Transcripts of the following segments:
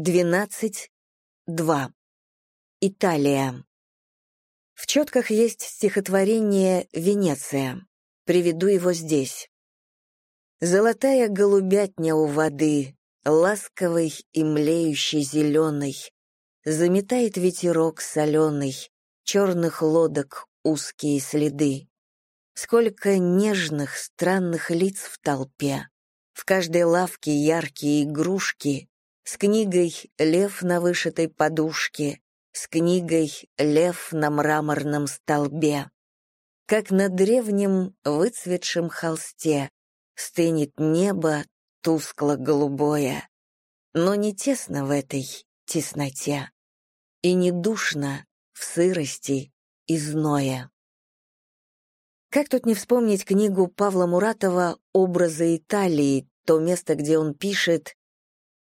12.2. Италия. В четках есть стихотворение «Венеция». Приведу его здесь. «Золотая голубятня у воды, ласковый и млеющий зеленый, заметает ветерок соленый, черных лодок узкие следы. Сколько нежных, странных лиц в толпе, в каждой лавке яркие игрушки, с книгой «Лев на вышитой подушке», с книгой «Лев на мраморном столбе». Как на древнем выцветшем холсте стынет небо тускло-голубое, но не тесно в этой тесноте и не душно в сырости и зное. Как тут не вспомнить книгу Павла Муратова «Образы Италии», то место, где он пишет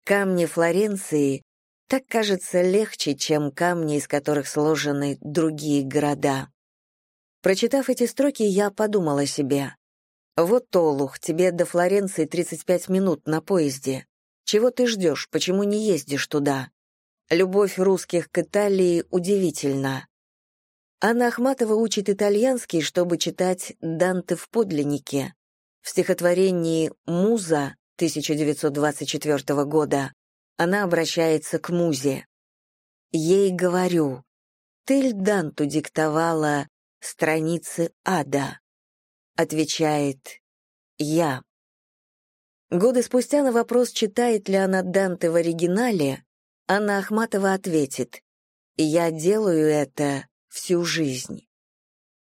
Камни Флоренции так кажется легче, чем камни, из которых сложены другие города. Прочитав эти строки, я подумала себе. Вот, Олух, тебе до Флоренции 35 минут на поезде. Чего ты ждешь, почему не ездишь туда? Любовь русских к Италии удивительна. Анна Ахматова учит итальянский, чтобы читать Данте в подлиннике. В стихотворении «Муза» 1924 года, она обращается к музе. Ей говорю, ты Данту диктовала страницы ада. Отвечает, я. Годы спустя на вопрос, читает ли она Данте в оригинале, Анна Ахматова ответит, я делаю это всю жизнь.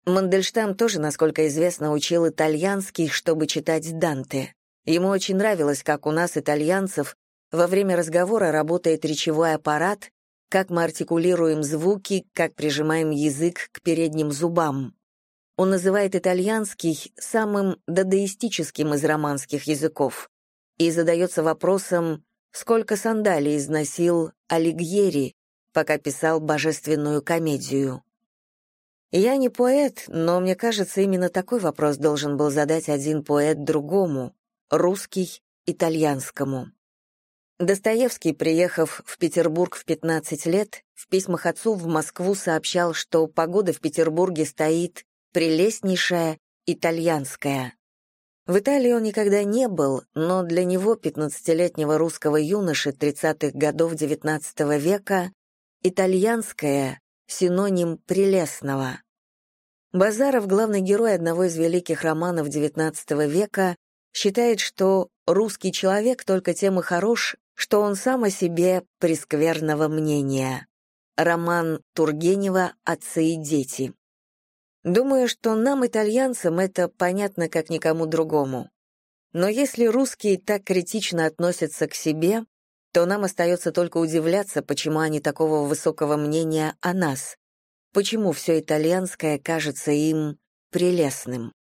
Мандельштам тоже, насколько известно, учил итальянский, чтобы читать Данте. Ему очень нравилось, как у нас, итальянцев, во время разговора работает речевой аппарат, как мы артикулируем звуки, как прижимаем язык к передним зубам. Он называет итальянский самым дадеистическим из романских языков и задается вопросом, сколько сандалий износил Алигьери, пока писал божественную комедию. Я не поэт, но мне кажется, именно такой вопрос должен был задать один поэт другому, русский итальянскому. Достоевский, приехав в Петербург в 15 лет, в письмах отцу в Москву сообщал, что погода в Петербурге стоит прелестнейшая итальянская. В Италии он никогда не был, но для него, 15-летнего русского юноши 30-х годов XIX века, итальянская — синоним прелестного. Базаров, главный герой одного из великих романов XIX века, считает, что русский человек только тем и хорош, что он сам о себе прескверного мнения. Роман Тургенева «Отцы и дети». Думаю, что нам, итальянцам, это понятно как никому другому. Но если русские так критично относятся к себе, то нам остается только удивляться, почему они такого высокого мнения о нас, почему все итальянское кажется им прелестным.